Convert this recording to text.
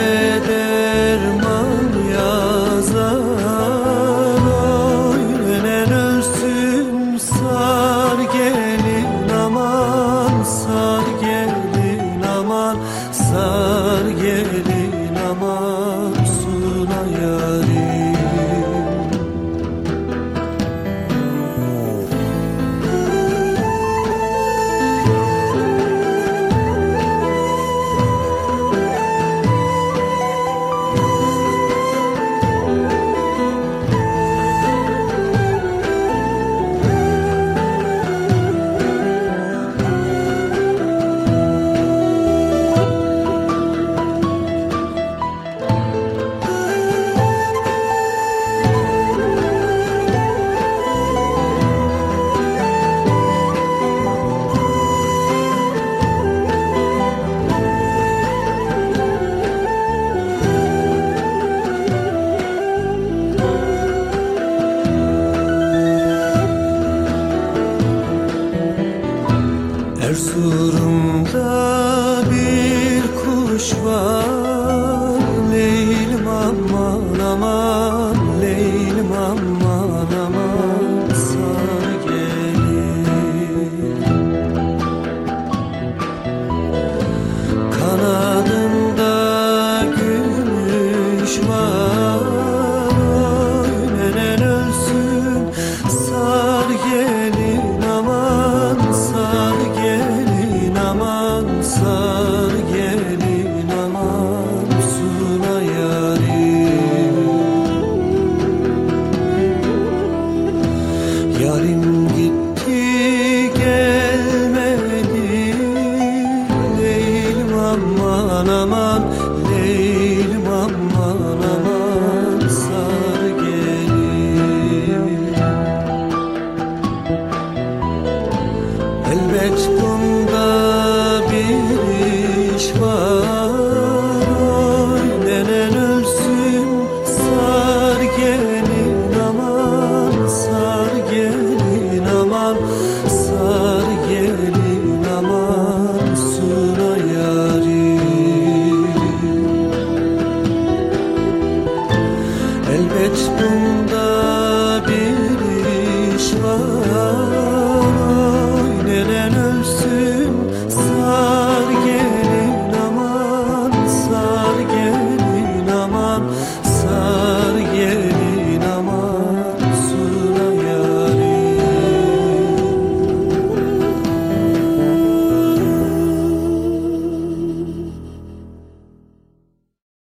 dede Her Erzurum'da bir kuş var. sar gelin anam suna yarim. Yarim git Denen ölsün sar gelin aman Sar gelin aman sar gelin aman Suna Elbet bu